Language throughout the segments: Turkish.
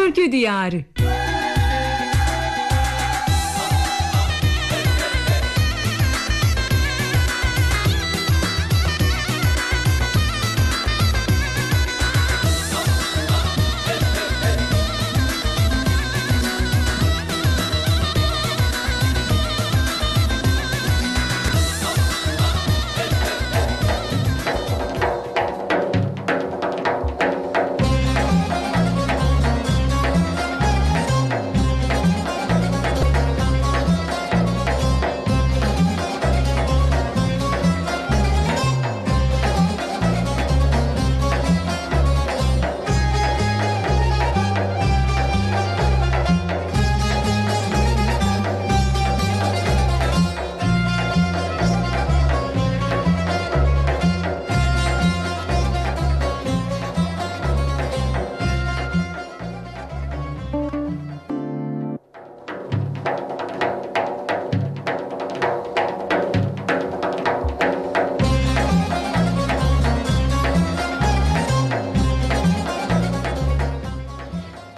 Türkü Diyarı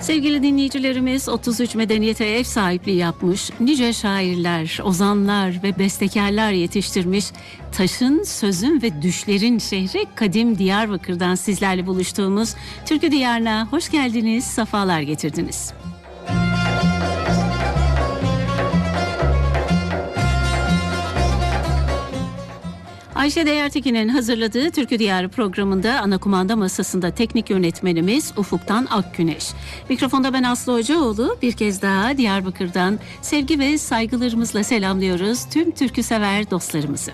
Sevgili dinleyicilerimiz 33 medeniyete ev sahipliği yapmış, nice şairler, ozanlar ve bestekarlar yetiştirmiş, taşın, sözün ve düşlerin şehri Kadim Diyarbakır'dan sizlerle buluştuğumuz Türkü Diyarı'na hoş geldiniz, safalar getirdiniz. Ayşe Değertekin'in hazırladığı Türkü Diyarı programında ana kumanda masasında teknik yönetmenimiz Ufuk'tan Akgüneş. Mikrofonda ben Aslı Hocaoğlu bir kez daha Diyarbakır'dan sevgi ve saygılarımızla selamlıyoruz tüm türkü sever dostlarımızı.